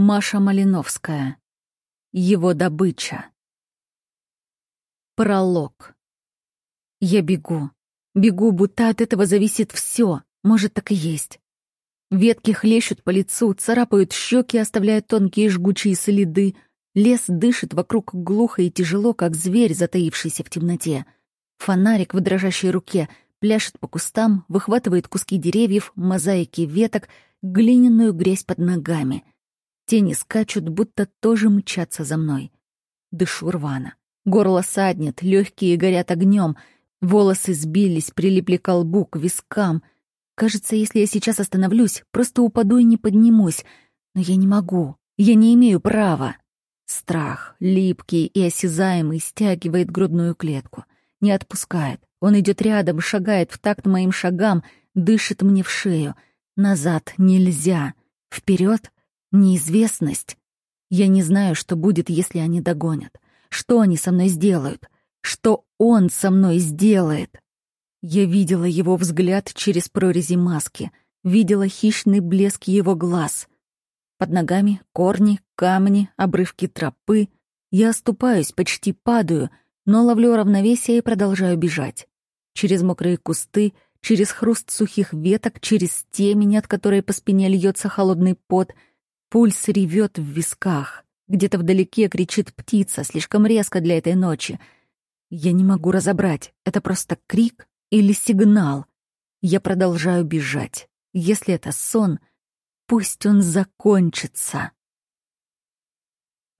Маша Малиновская. Его добыча. Пролог. Я бегу. Бегу, будто от этого зависит все. Может, так и есть. Ветки хлещут по лицу, царапают щеки, оставляя тонкие жгучие следы. Лес дышит вокруг глухо и тяжело, как зверь, затаившийся в темноте. Фонарик в дрожащей руке пляшет по кустам, выхватывает куски деревьев, мозаики веток, глиняную грязь под ногами — Тени скачут, будто тоже мчатся за мной. Дышу рвано. Горло саднет, легкие горят огнем, волосы сбились, прилипли к лбу, к вискам. Кажется, если я сейчас остановлюсь, просто упаду и не поднимусь. Но я не могу. Я не имею права. Страх, липкий и осязаемый, стягивает грудную клетку. Не отпускает. Он идет рядом, шагает в такт моим шагам, дышит мне в шею. Назад нельзя. Вперед Неизвестность. Я не знаю, что будет, если они догонят. Что они со мной сделают? Что он со мной сделает? Я видела его взгляд через прорези маски, видела хищный блеск его глаз. Под ногами корни, камни, обрывки тропы. Я оступаюсь, почти падаю, но ловлю равновесие и продолжаю бежать. Через мокрые кусты, через хруст сухих веток, через темень, от которой по спине льется холодный пот — Пульс ревет в висках. Где-то вдалеке кричит птица, слишком резко для этой ночи. Я не могу разобрать, это просто крик или сигнал. Я продолжаю бежать. Если это сон, пусть он закончится.